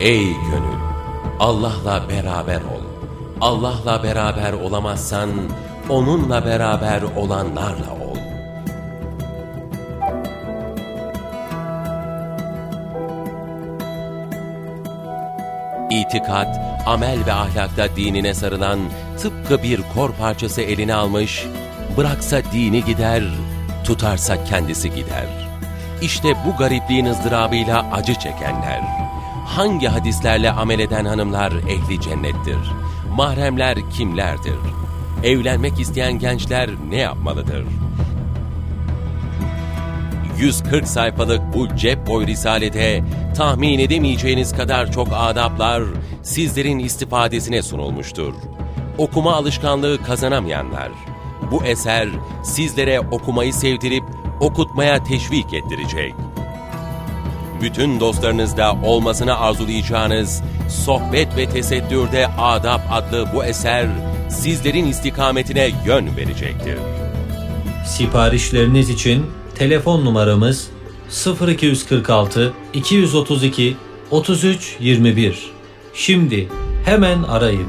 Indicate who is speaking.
Speaker 1: Ey gönül! Allah'la beraber ol. Allah'la beraber olamazsan, onunla beraber olanlarla ol. İtikat, amel ve ahlakta dinine sarılan tıpkı bir kor parçası eline almış, bıraksa dini gider, tutarsa kendisi gider. İşte bu garipliğin ızdırabıyla acı çekenler. Hangi hadislerle amel eden hanımlar ehli cennettir? Mahremler kimlerdir? Evlenmek isteyen gençler ne yapmalıdır? 140 sayfalık bu cep boy risalede tahmin edemeyeceğiniz kadar çok adaplar sizlerin istifadesine sunulmuştur. Okuma alışkanlığı kazanamayanlar, bu eser sizlere okumayı sevdirip okutmaya teşvik ettirecek. Bütün dostlarınızda olmasını arzulayacağınız Sohbet ve Tesettürde Adab adlı bu eser sizlerin istikametine yön verecektir.
Speaker 2: Siparişleriniz için telefon numaramız 0246 232 33 21. Şimdi hemen arayın.